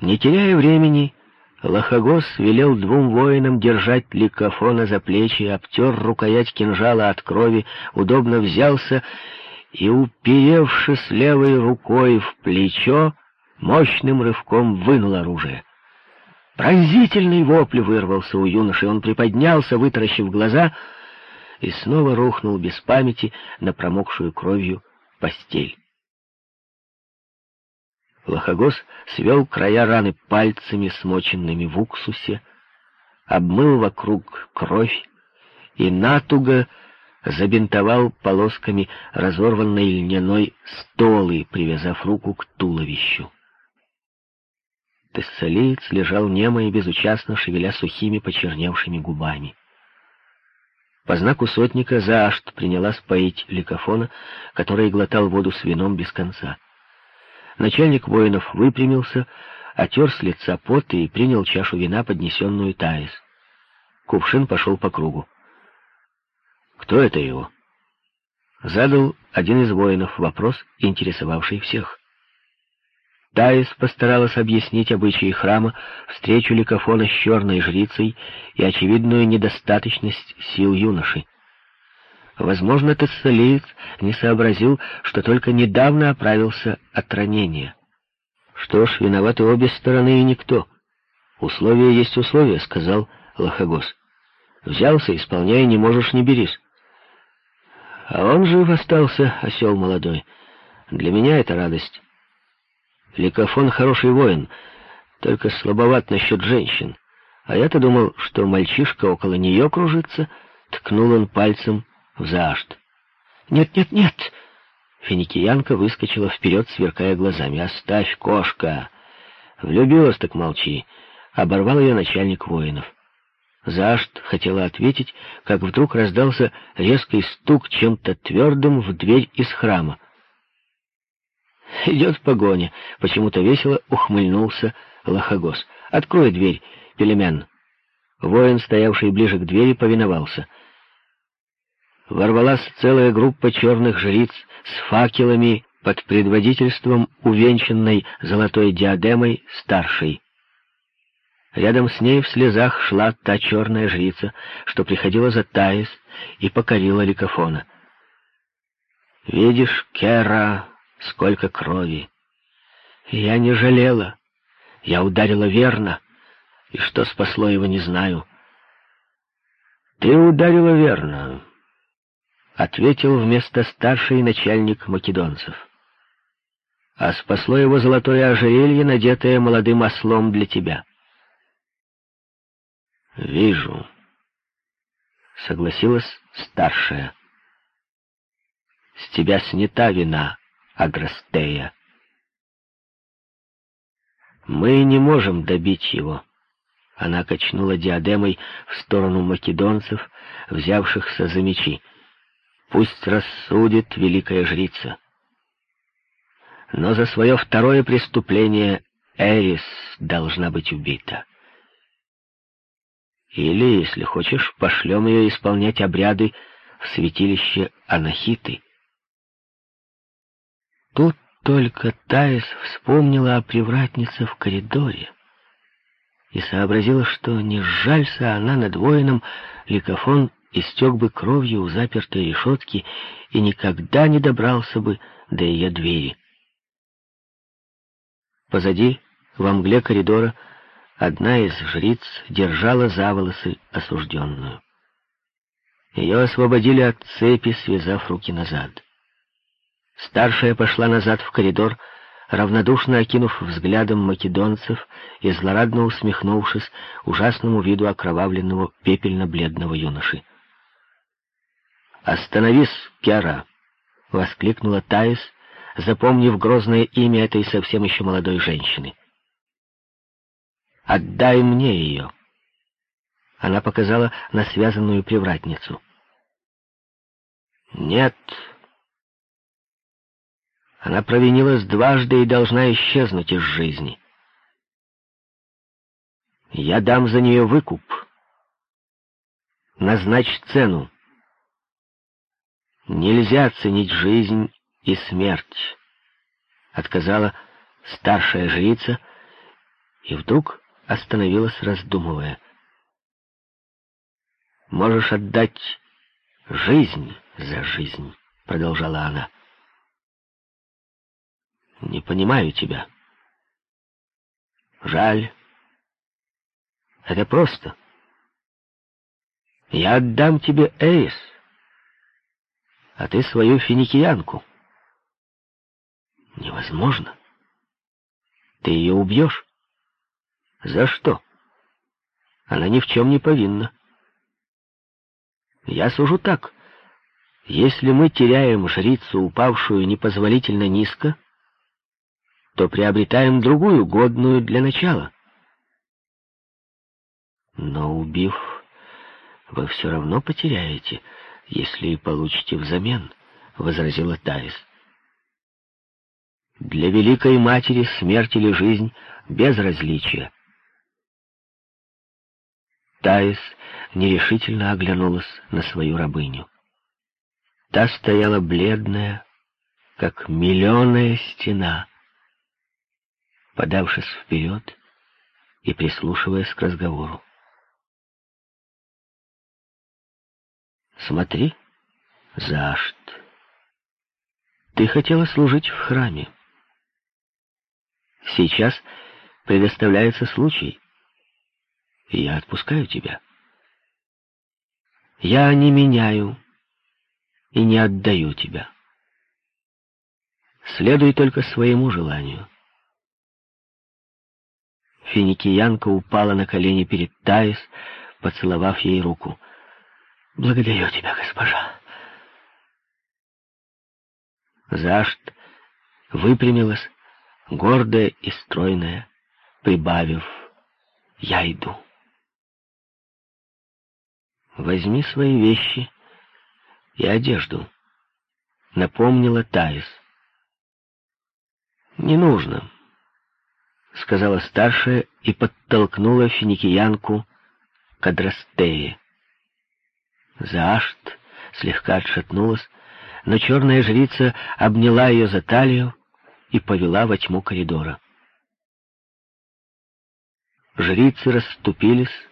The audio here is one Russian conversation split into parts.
Не теряя времени, Лохогос велел двум воинам держать ликофона за плечи, обтер рукоять кинжала от крови, удобно взялся и, уперевшись левой рукой в плечо, мощным рывком вынул оружие. Пронзительный вопль вырвался у юноши, он приподнялся, вытаращив глаза, и снова рухнул без памяти на промокшую кровью постель. Лохогос свел края раны пальцами, смоченными в уксусе, обмыл вокруг кровь и натуго забинтовал полосками разорванной льняной столы, привязав руку к туловищу. Тессалиец лежал немо и безучастно, шевеля сухими почерневшими губами. По знаку сотника Заашт принялась поить ликофона, который глотал воду с вином без конца. Начальник воинов выпрямился, отер с лица пот и принял чашу вина, поднесенную Таис. Кувшин пошел по кругу. «Кто это его?» Задал один из воинов вопрос, интересовавший всех. Таис постаралась объяснить обычаи храма, встречу Ликофона с черной жрицей и очевидную недостаточность сил юноши. Возможно, Тессалиец не сообразил, что только недавно оправился от ранения. Что ж, виноваты обе стороны и никто. Условия есть условия, сказал Лохогос. Взялся, исполняй, не можешь, не берись. А он жив остался, осел молодой. Для меня это радость. Ликофон хороший воин, только слабоват насчет женщин. А я-то думал, что мальчишка около нее кружится, ткнул он пальцем в заашт. «Нет, нет, нет!» Финикиянка выскочила вперед, сверкая глазами. «Оставь, кошка!» «Влюбилась, так молчи!» Оборвал ее начальник воинов. Заашт хотела ответить, как вдруг раздался резкий стук чем-то твердым в дверь из храма. «Идет погоня!» — почему-то весело ухмыльнулся Лохогос. «Открой дверь, Пелемен!» Воин, стоявший ближе к двери, повиновался. Ворвалась целая группа черных жриц с факелами под предводительством увенчанной золотой диадемой старшей. Рядом с ней в слезах шла та черная жрица, что приходила за Таис и покорила ликофона. «Видишь, Кера, сколько крови. Я не жалела. Я ударила верно, и что спасло его, не знаю. Ты ударила верно, ответил вместо старший начальник македонцев. А спасло его золотое ожерелье, надетое молодым ослом для тебя. Вижу, согласилась старшая. С тебя снята вина, Аграстея. Мы не можем добить его. Она качнула диадемой в сторону македонцев, взявшихся за мечи. Пусть рассудит великая жрица. Но за свое второе преступление Эрис должна быть убита. Или, если хочешь, пошлем ее исполнять обряды в святилище Анахиты. Тут только Таис вспомнила о привратнице в коридоре и сообразила, что не сжалься она над воином, Ликофон истек бы кровью у запертой решетки и никогда не добрался бы до ее двери. Позади, во мгле коридора, одна из жриц держала за волосы осужденную. Ее освободили от цепи, связав руки назад. Старшая пошла назад в коридор, равнодушно окинув взглядом македонцев и злорадно усмехнувшись ужасному виду окровавленного пепельно-бледного юноши. «Остановись, Кера!» — воскликнула Таис, запомнив грозное имя этой совсем еще молодой женщины. «Отдай мне ее!» Она показала на связанную привратницу. «Нет!» Она провинилась дважды и должна исчезнуть из жизни. Я дам за нее выкуп. Назначь цену. Нельзя ценить жизнь и смерть, отказала старшая жрица и вдруг остановилась, раздумывая. «Можешь отдать жизнь за жизнь», — продолжала она. «Не понимаю тебя. Жаль. Это просто. Я отдам тебе Эйс, а ты свою финикиянку. Невозможно. Ты ее убьешь. За что? Она ни в чем не повинна. Я сужу так. Если мы теряем жрицу, упавшую непозволительно низко, то приобретаем другую, годную для начала. Но убив, вы все равно потеряете, если и получите взамен, — возразила Таис. Для Великой Матери смерть или жизнь без различия. Таис нерешительно оглянулась на свою рабыню. Та стояла бледная, как миллионная стена, подавшись вперед и прислушиваясь к разговору. «Смотри, Заашт, ты хотела служить в храме. Сейчас предоставляется случай, и я отпускаю тебя. Я не меняю и не отдаю тебя. Следуй только своему желанию. Финикиянка упала на колени перед Таис, поцеловав ей руку. «Благодарю тебя, госпожа». Зашт выпрямилась, гордая и стройная, прибавив «Я иду». «Возьми свои вещи и одежду», — напомнила Таис. «Не нужно», — сказала старшая и подтолкнула финикиянку к Адрастее. Заашт слегка отшатнулась, но черная жрица обняла ее за талию и повела во тьму коридора. Жрицы расступились,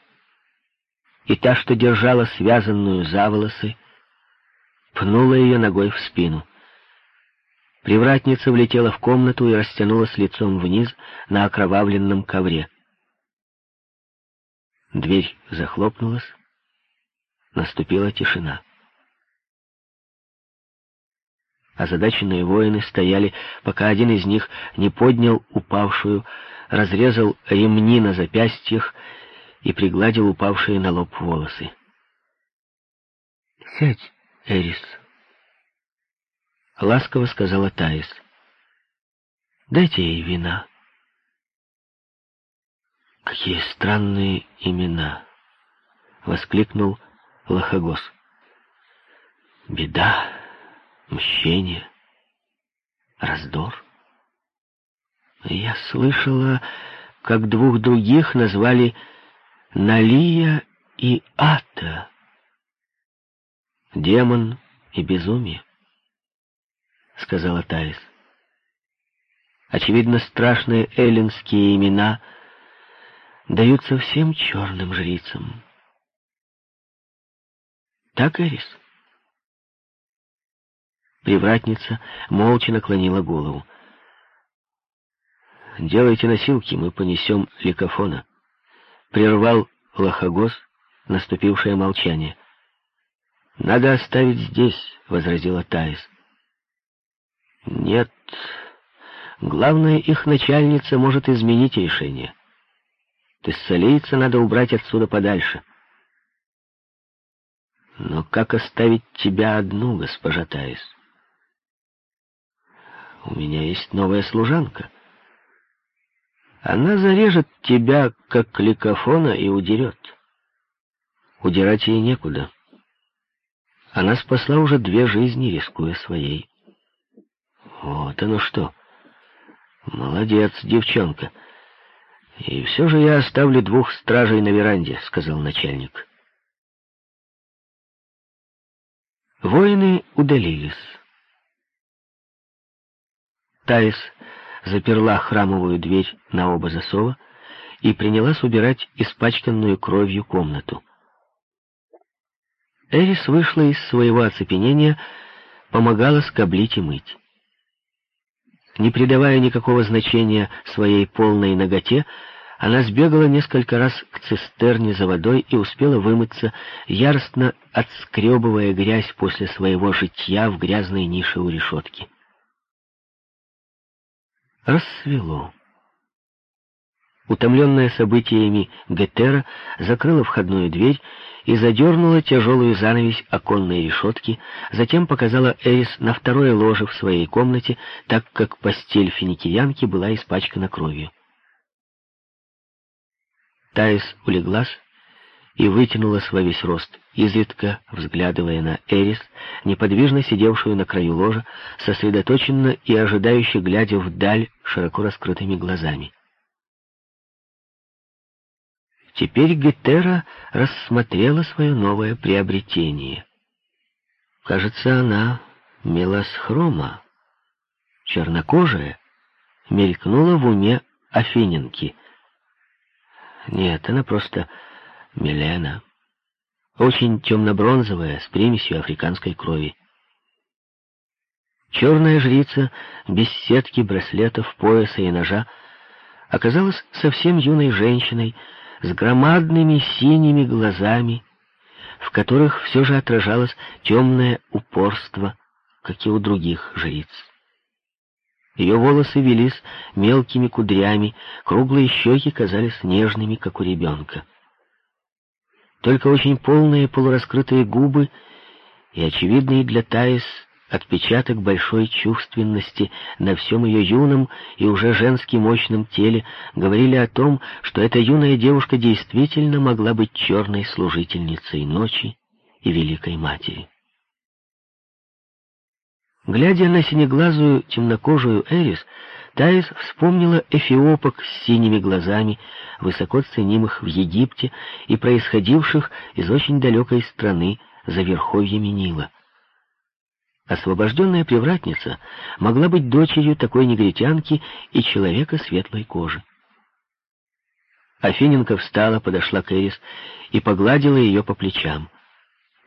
и та, что держала связанную за волосы, пнула ее ногой в спину. Привратница влетела в комнату и растянулась лицом вниз на окровавленном ковре. Дверь захлопнулась, наступила тишина. Озадаченные воины стояли, пока один из них не поднял упавшую, разрезал ремни на запястьях и пригладил упавшие на лоб волосы. «Сядь, Эрис», — ласково сказала Таис. «Дайте ей вина». «Какие странные имена!» — воскликнул Лохогос. «Беда!» мщение, раздор. Я слышала, как двух других назвали Налия и Ата. Демон и безумие, сказала Таис. Очевидно, страшные эллинские имена даются всем черным жрицам. Так, Эрис? Привратница молча наклонила голову. «Делайте носилки, мы понесем ликофона», — прервал Лохогос наступившее молчание. «Надо оставить здесь», — возразила Таис. «Нет, главное, их начальница может изменить решение. Тессалийца надо убрать отсюда подальше». «Но как оставить тебя одну, госпожа Таис?» У меня есть новая служанка. Она зарежет тебя, как ликофона, и удерет. Удирать ей некуда. Она спасла уже две жизни, рискуя своей. Вот оно что. Молодец, девчонка. И все же я оставлю двух стражей на веранде, сказал начальник. Воины удалились. Таис заперла храмовую дверь на оба засова и принялась убирать испачканную кровью комнату. Эрис вышла из своего оцепенения, помогала скоблить и мыть. Не придавая никакого значения своей полной ноготе, она сбегала несколько раз к цистерне за водой и успела вымыться, яростно отскребывая грязь после своего житья в грязной нише у решетки. Рассвело. Утомленная событиями Гетера закрыла входную дверь и задернула тяжелую занавесь оконной решетки, затем показала Эрис на второе ложе в своей комнате, так как постель финикиянки была испачкана кровью. Таис улеглась и вытянулась во весь рост, изредка взглядывая на Эрис, неподвижно сидевшую на краю ложа, сосредоточенно и ожидающе глядя вдаль широко раскрытыми глазами. Теперь Гетера рассмотрела свое новое приобретение. Кажется, она мелосхрома, чернокожая, мелькнула в уме Афиненки. Нет, она просто Милена, очень темно-бронзовая, с примесью африканской крови. Черная жрица, без сетки, браслетов, пояса и ножа, оказалась совсем юной женщиной, с громадными синими глазами, в которых все же отражалось темное упорство, как и у других жриц. Ее волосы велись мелкими кудрями, круглые щеки казались нежными, как у ребенка. Только очень полные полураскрытые губы и очевидные для Таис Отпечаток большой чувственности на всем ее юном и уже женски мощном теле говорили о том, что эта юная девушка действительно могла быть черной служительницей ночи и Великой Матери. Глядя на синеглазую темнокожую Эрис, Таис вспомнила эфиопок с синими глазами, высоко ценимых в Египте и происходивших из очень далекой страны за верховьями Нила. Освобожденная привратница могла быть дочерью такой негритянки и человека светлой кожи. Афиненко встала, подошла к Эрис и погладила ее по плечам.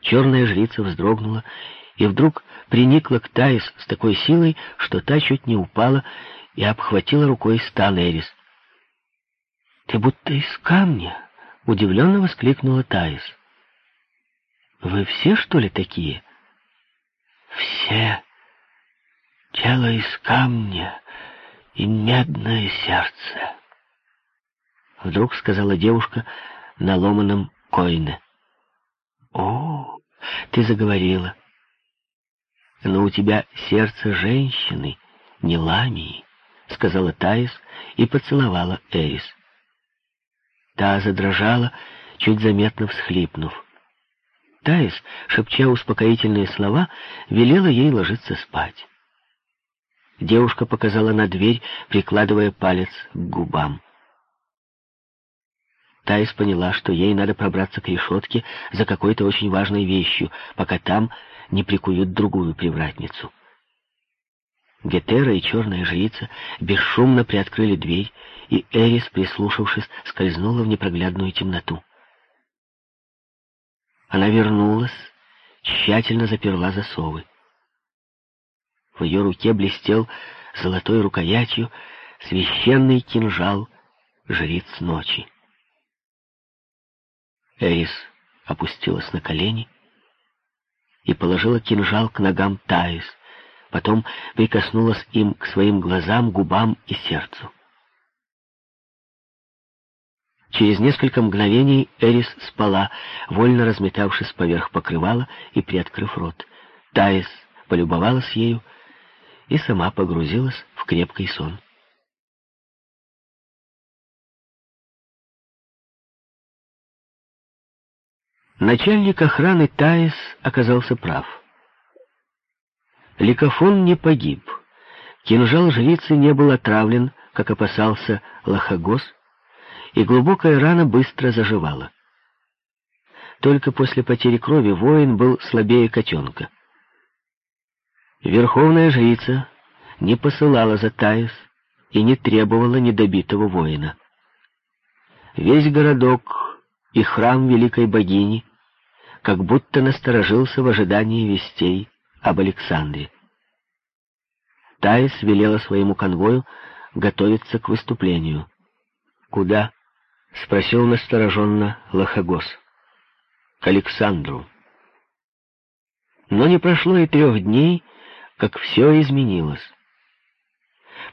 Черная жрица вздрогнула и вдруг приникла к Таис с такой силой, что та чуть не упала и обхватила рукой стан Эрис. «Ты будто из камня!» — удивленно воскликнула Таис. «Вы все, что ли, такие?» все. Тело из камня и медное сердце. Вдруг сказала девушка на ломаном койне. О, ты заговорила. Но у тебя сердце женщины, не ламии, сказала Таис и поцеловала Эрис. Та задрожала, чуть заметно всхлипнув. Таис, шепча успокоительные слова, велела ей ложиться спать. Девушка показала на дверь, прикладывая палец к губам. Таис поняла, что ей надо пробраться к решетке за какой-то очень важной вещью, пока там не прикуют другую привратницу. Гетера и черная жрица бесшумно приоткрыли дверь, и Эрис, прислушавшись, скользнула в непроглядную темноту. Она вернулась, тщательно заперла засовы. В ее руке блестел золотой рукоятью священный кинжал жриц ночи. Эрис опустилась на колени и положила кинжал к ногам Таис, потом прикоснулась им к своим глазам, губам и сердцу. Через несколько мгновений Эрис спала, вольно разметавшись поверх покрывала и приоткрыв рот. Таис полюбовалась ею и сама погрузилась в крепкий сон. Начальник охраны Таис оказался прав. Ликофон не погиб. Кинжал жрицы не был отравлен, как опасался Лохогос, и глубокая рана быстро заживала. Только после потери крови воин был слабее котенка. Верховная жрица не посылала за Таис и не требовала недобитого воина. Весь городок и храм великой богини как будто насторожился в ожидании вестей об Александре. Таис велела своему конвою готовиться к выступлению. «Куда?» — спросил настороженно Лохогос. «К Александру». Но не прошло и трех дней, как все изменилось.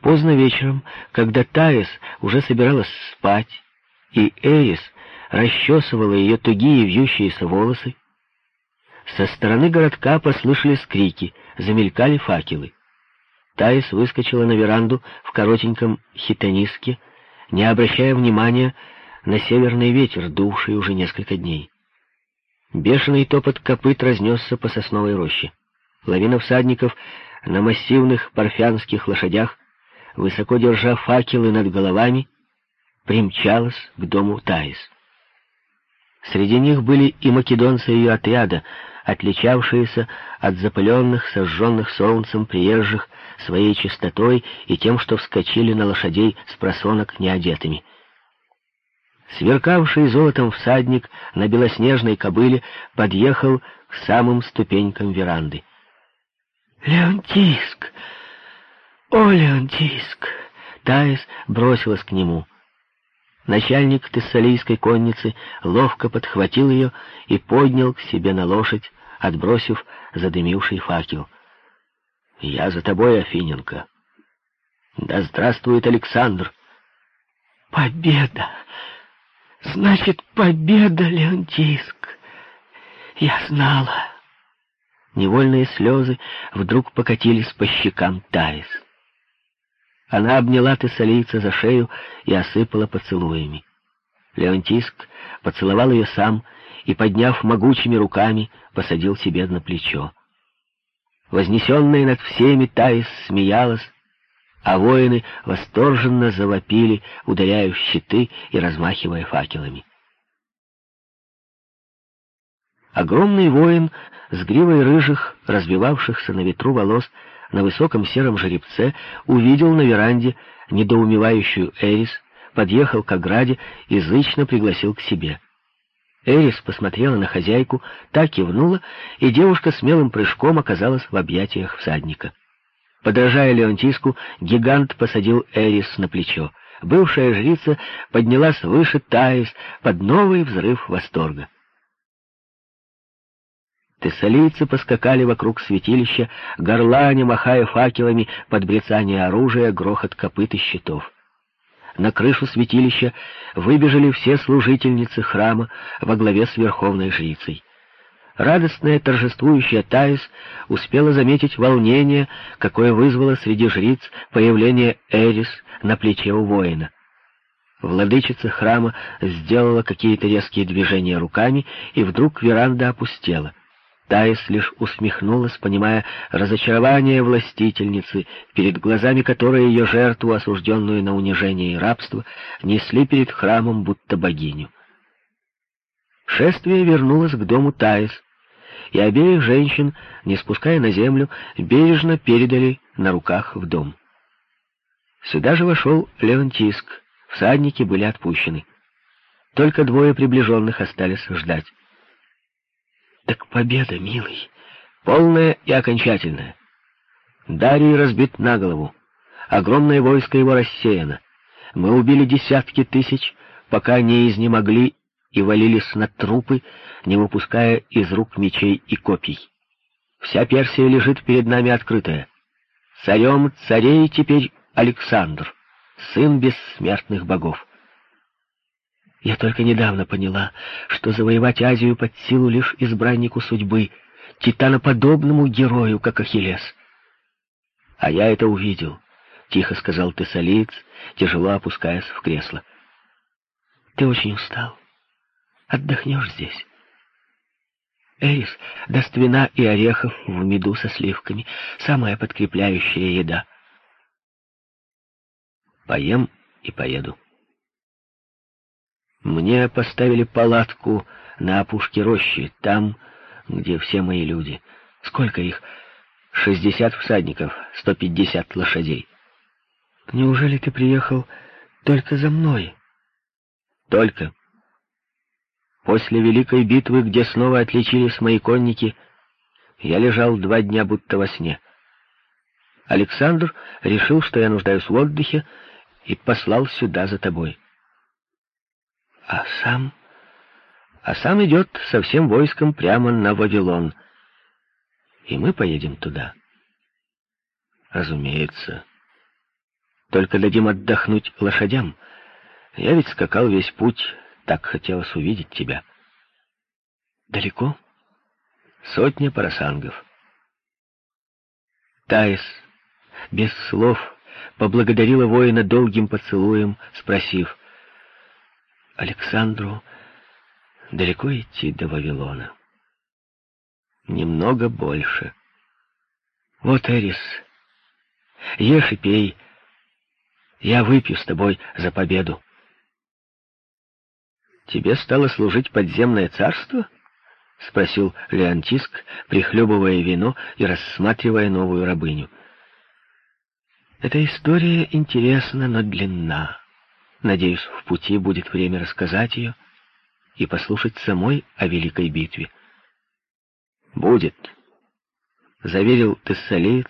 Поздно вечером, когда Таис уже собиралась спать, и Эрис расчесывала ее тугие вьющиеся волосы, со стороны городка послышались крики, замелькали факелы. Таис выскочила на веранду в коротеньком хитониске, не обращая внимания на северный ветер, дувший уже несколько дней. Бешеный топот копыт разнесся по сосновой роще. Лавина всадников на массивных парфянских лошадях, высоко держа факелы над головами, примчалась к дому Таис. Среди них были и македонцы ее отряда, отличавшиеся от запыленных, сожженных солнцем приезжих своей чистотой и тем, что вскочили на лошадей с просонок неодетыми. Сверкавший золотом всадник на белоснежной кобыле подъехал к самым ступенькам веранды. «Леонтиск! О, Леонтиск!» Таис бросилась к нему. Начальник тессалийской конницы ловко подхватил ее и поднял к себе на лошадь, отбросив задымивший факел. «Я за тобой, Афиненко!» «Да здравствует Александр!» «Победа! Значит, победа, Леонтиск! Я знала!» Невольные слезы вдруг покатились по щекам Таис. Она обняла Тессалийца за шею и осыпала поцелуями. Леонтиск поцеловал ее сам и, подняв могучими руками, посадил себе на плечо. Вознесенная над всеми Таис смеялась, а воины восторженно завопили, ударяя в щиты и размахивая факелами. Огромный воин с гривой рыжих, разбивавшихся на ветру волос, на высоком сером жеребце увидел на веранде недоумевающую Эрис, подъехал к ограде и зычно пригласил к себе. Эрис посмотрела на хозяйку, так кивнула, и девушка смелым прыжком оказалась в объятиях всадника. Подражая Леонтиску, гигант посадил Эрис на плечо. Бывшая жрица поднялась выше Таис под новый взрыв восторга. Тессалийцы поскакали вокруг святилища, горланя, махая факелами под брецание оружия, грохот копыт и щитов. На крышу святилища выбежали все служительницы храма во главе с верховной жрицей. Радостная торжествующая Таис успела заметить волнение, какое вызвало среди жриц появление Эрис на плече у воина. Владычица храма сделала какие-то резкие движения руками, и вдруг веранда опустела. Таис лишь усмехнулась, понимая разочарование властительницы, перед глазами которой ее жертву, осужденную на унижение и рабство, несли перед храмом будто богиню. Шествие вернулось к дому Таис, и обеих женщин, не спуская на землю, бережно передали на руках в дом. Сюда же вошел Леонтиск, всадники были отпущены. Только двое приближенных остались ждать. Так победа, милый, полная и окончательная. Дарий разбит на голову. Огромное войско его рассеяно. Мы убили десятки тысяч, пока не изнемогли и валились на трупы, не выпуская из рук мечей и копий. Вся Персия лежит перед нами открытая. Царем царей теперь Александр, сын бессмертных богов. Я только недавно поняла, что завоевать Азию под силу лишь избраннику судьбы, титаноподобному герою, как Ахиллес. А я это увидел, — тихо сказал Тессалиец, тяжело опускаясь в кресло. Ты очень устал. Отдохнешь здесь. Эрис даст вина и орехов в меду со сливками, самая подкрепляющая еда. Поем и поеду. Мне поставили палатку на опушке рощи, там, где все мои люди. Сколько их? Шестьдесят всадников, сто пятьдесят лошадей. Неужели ты приехал только за мной? Только. После великой битвы, где снова отличились мои конники, я лежал два дня будто во сне. Александр решил, что я нуждаюсь в отдыхе, и послал сюда за тобой. А сам... А сам идет со всем войском прямо на Вавилон. И мы поедем туда. Разумеется. Только дадим отдохнуть лошадям. Я ведь скакал весь путь, так хотелось увидеть тебя. Далеко? Сотня парасангов. Таис, без слов, поблагодарила воина долгим поцелуем, спросив, «Александру далеко идти до Вавилона?» «Немного больше». «Вот, Эрис, ешь и пей, я выпью с тобой за победу». «Тебе стало служить подземное царство?» — спросил Леонтиск, прихлебывая вино и рассматривая новую рабыню. «Эта история интересна, но длинна. Надеюсь, в пути будет время рассказать ее и послушать самой о великой битве». «Будет», — заверил тессалеец,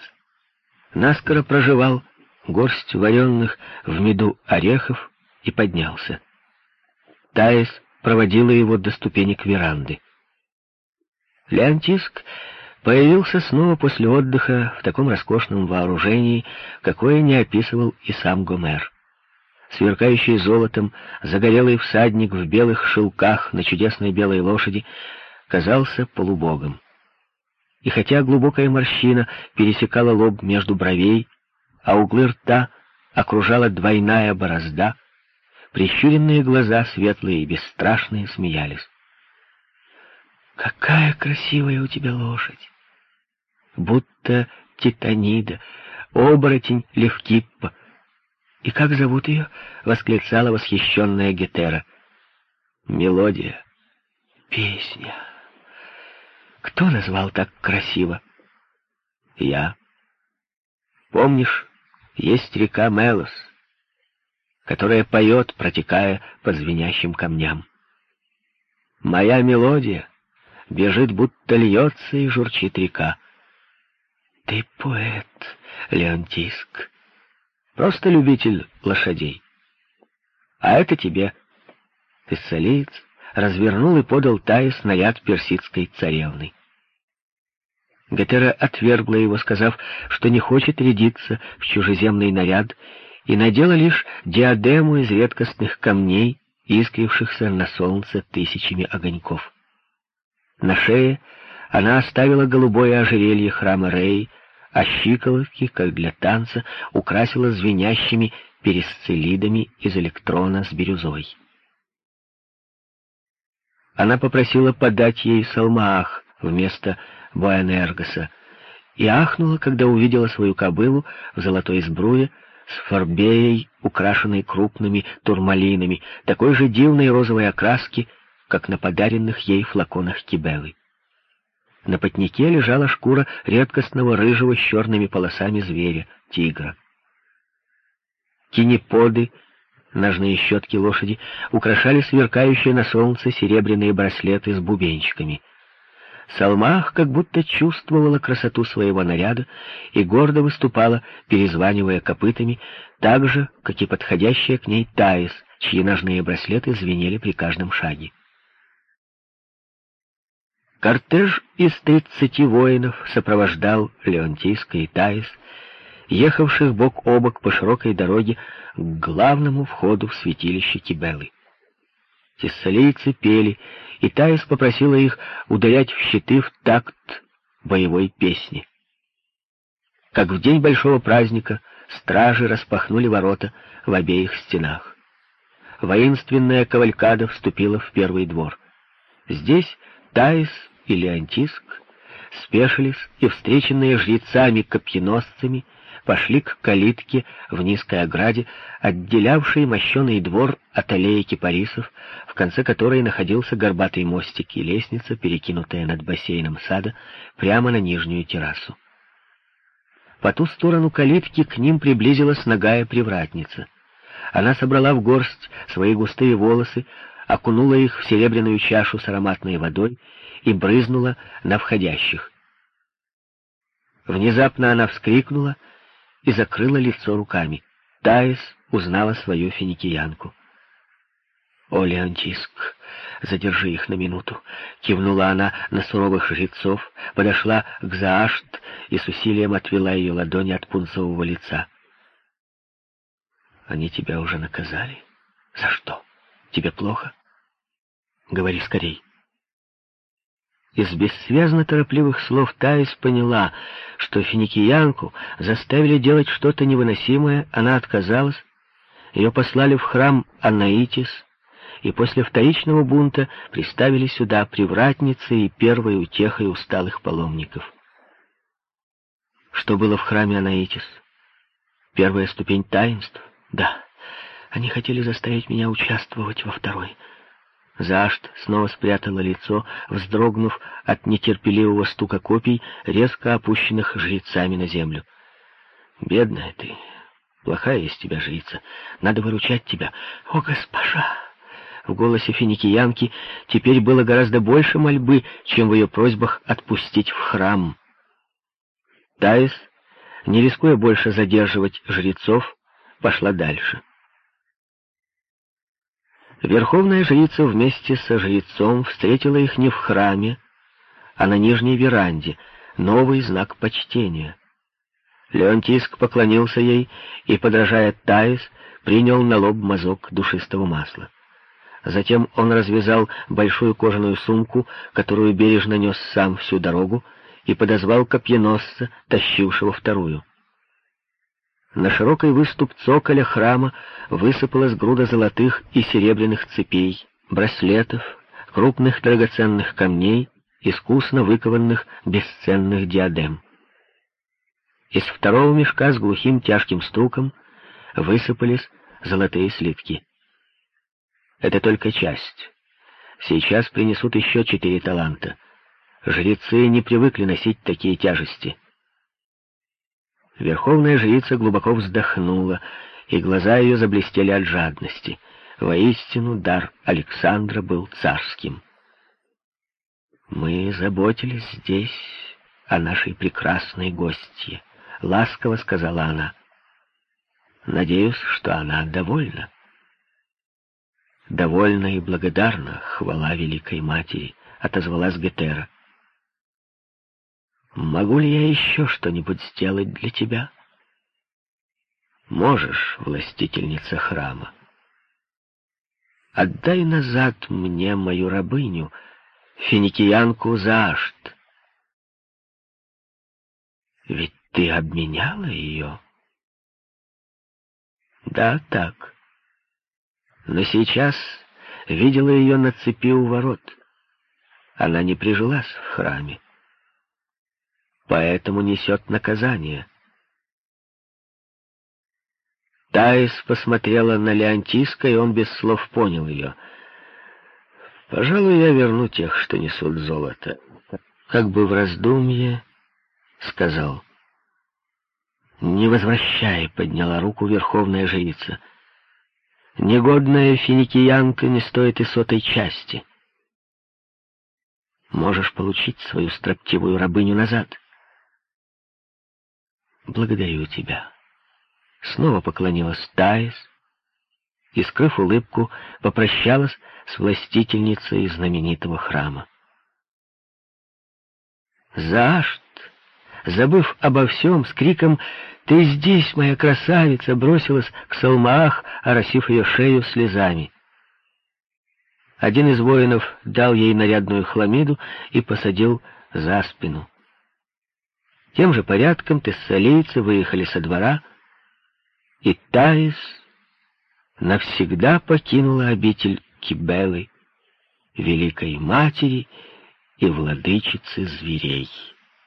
наскоро проживал горсть вареных в меду орехов и поднялся. Таис проводила его до ступенек веранды. Леонтиск появился снова после отдыха в таком роскошном вооружении, какое не описывал и сам Гомер. Сверкающий золотом, загорелый всадник в белых шелках на чудесной белой лошади казался полубогом. И хотя глубокая морщина пересекала лоб между бровей, а углы рта окружала двойная борозда, прищуренные глаза, светлые и бесстрашные, смеялись. «Какая красивая у тебя лошадь! Будто титанида, оборотень Левкиппа. И как зовут ее?» — восклицала восхищенная Гетера. «Мелодия, песня. Кто назвал так красиво?» «Я. Помнишь, есть река Мелос, которая поет, протекая под звенящим камням. Моя мелодия бежит, будто льется и журчит река. Ты поэт, Леонтиск, просто любитель лошадей. А это тебе. Тессалиец развернул и подал Тае снаряд персидской царевны. Гетера отвергла его, сказав, что не хочет рядиться в чужеземный наряд, и надела лишь диадему из редкостных камней, искрившихся на солнце тысячами огоньков. На шее она оставила голубое ожерелье храма Рей, а щиколотки, как для танца, украсила звенящими перисцелидами из электрона с бирюзой. Она попросила подать ей салмаах вместо Буэнергоса и ахнула, когда увидела свою кобылу в золотой сбруе с форбеей, украшенной крупными турмалинами, такой же дивной розовой окраски, как на подаренных ей флаконах кибелы. На потнике лежала шкура редкостного рыжего с черными полосами зверя, тигра. Кинеподы, ножные щетки лошади, украшали сверкающие на солнце серебряные браслеты с бубенчиками. Салмах как будто чувствовала красоту своего наряда и гордо выступала, перезванивая копытами, так же, как и подходящая к ней Таис, чьи ножные браслеты звенели при каждом шаге. Кортеж из тридцати воинов сопровождал Леонтийска и Таис, ехавших бок о бок по широкой дороге к главному входу в святилище Кибелы. Тессалийцы пели, и Таис попросила их ударять в щиты в такт боевой песни. Как в день большого праздника стражи распахнули ворота в обеих стенах. Воинственная кавалькада вступила в первый двор. Здесь Таис и Леонтиск спешились и, встреченные жрецами-копьеносцами, пошли к калитке в низкой ограде, отделявшей мощеный двор от аллеи кипарисов, в конце которой находился горбатый мостик и лестница, перекинутая над бассейном сада, прямо на нижнюю террасу. По ту сторону калитки к ним приблизилась ногая привратница. Она собрала в горсть свои густые волосы, окунула их в серебряную чашу с ароматной водой и брызнула на входящих. Внезапно она вскрикнула и закрыла лицо руками. Таис узнала свою финикиянку. «О, Леонтиск, задержи их на минуту!» Кивнула она на суровых жрецов, подошла к Заашт и с усилием отвела ее ладони от пунцового лица. «Они тебя уже наказали? За что? Тебе плохо? Говори скорей!» Из бессвязно торопливых слов Таис поняла, что финикиянку заставили делать что-то невыносимое, она отказалась, ее послали в храм Анаитис, и после вторичного бунта приставили сюда привратницы и первой утехой усталых паломников. Что было в храме Анаитис? Первая ступень таинств? Да, они хотели заставить меня участвовать во второй — Зашт снова спрятала лицо, вздрогнув от нетерпеливого стука копий, резко опущенных жрецами на землю. «Бедная ты, плохая из тебя жрица, надо выручать тебя. О, госпожа!» В голосе финикиянки теперь было гораздо больше мольбы, чем в ее просьбах отпустить в храм. Таис, не рискуя больше задерживать жрецов, пошла дальше. Верховная жрица вместе со жрецом встретила их не в храме, а на нижней веранде, новый знак почтения. Леонтиск поклонился ей и, подражая Таис, принял на лоб мазок душистого масла. Затем он развязал большую кожаную сумку, которую бережно нес сам всю дорогу, и подозвал копьеносца, тащившего вторую. На широкий выступ цоколя храма высыпалась груда золотых и серебряных цепей, браслетов, крупных драгоценных камней, искусно выкованных бесценных диадем. Из второго мешка с глухим тяжким стуком высыпались золотые слитки. Это только часть. Сейчас принесут еще четыре таланта. Жрецы не привыкли носить такие тяжести — Верховная жрица глубоко вздохнула, и глаза ее заблестели от жадности. Воистину, дар Александра был царским. «Мы заботились здесь о нашей прекрасной гостье», — ласково сказала она. «Надеюсь, что она довольна». «Довольна и благодарна, хвала Великой Матери», — отозвалась Гетера. Могу ли я еще что-нибудь сделать для тебя? Можешь, властительница храма. Отдай назад мне мою рабыню, финикиянку Заашт. Ведь ты обменяла ее? Да, так. Но сейчас видела ее на цепи у ворот. Она не прижилась в храме поэтому несет наказание. Таис посмотрела на Леонтиска, и он без слов понял ее. «Пожалуй, я верну тех, что несут золото». Как бы в раздумье сказал. «Не возвращай», — подняла руку верховная жрица. «Негодная финикиянка не стоит и сотой части. Можешь получить свою строптивую рабыню назад». «Благодарю тебя». Снова поклонилась Таис и, скрыв улыбку, попрощалась с властительницей знаменитого храма. Заашт, забыв обо всем, с криком «Ты здесь, моя красавица!» бросилась к Салмаах, оросив ее шею слезами. Один из воинов дал ей нарядную хламиду и посадил за спину. Тем же порядком тессалийцы выехали со двора, и Таис навсегда покинула обитель Кибелы, великой матери и владычицы зверей.